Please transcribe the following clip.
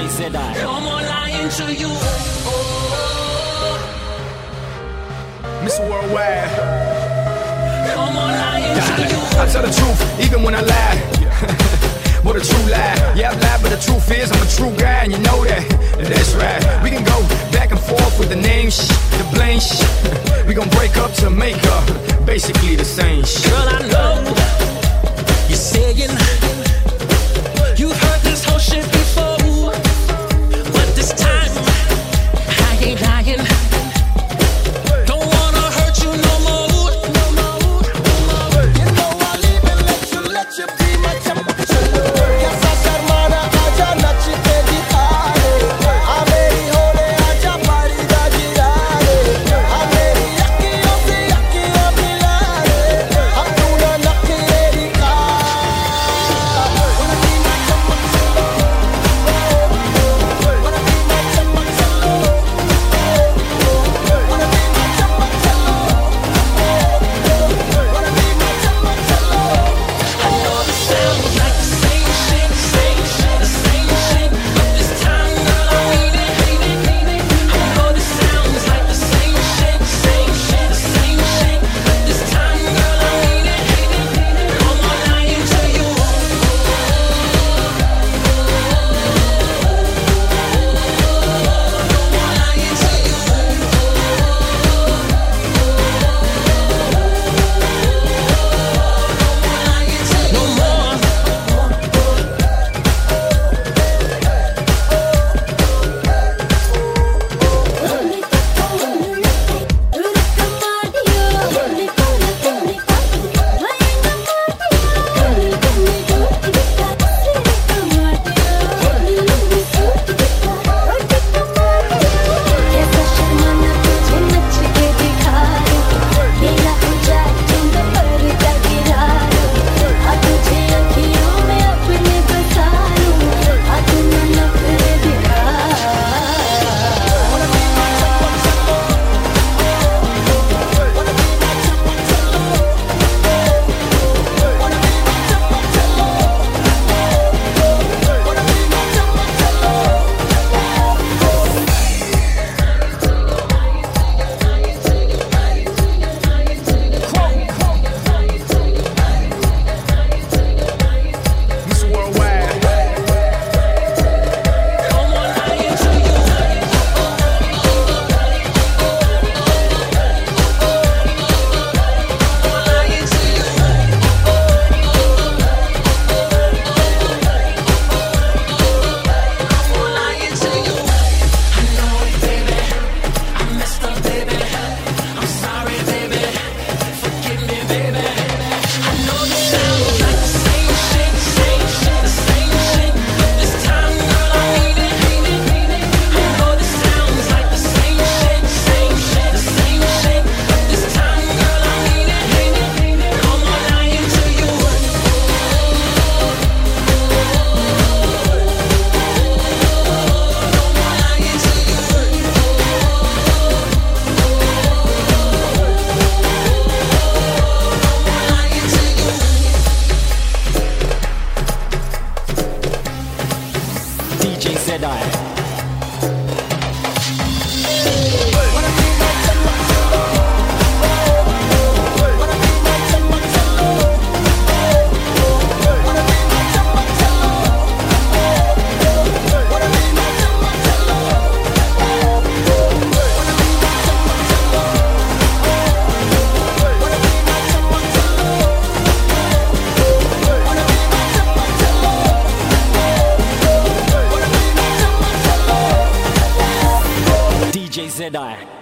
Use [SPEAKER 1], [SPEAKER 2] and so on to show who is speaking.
[SPEAKER 1] she said I.
[SPEAKER 2] No more lying to you. Oh, oh.
[SPEAKER 3] Mr. Worldwide.
[SPEAKER 2] No more lying to you.
[SPEAKER 3] I tell the truth, even when I lie. what a true lie. Yeah, I lie, but the truth is I'm a true guy, and you know that. That's right. We can go back and forth with the name, the blame, shh. We gon' break up to make up, basically.
[SPEAKER 1] die. pois.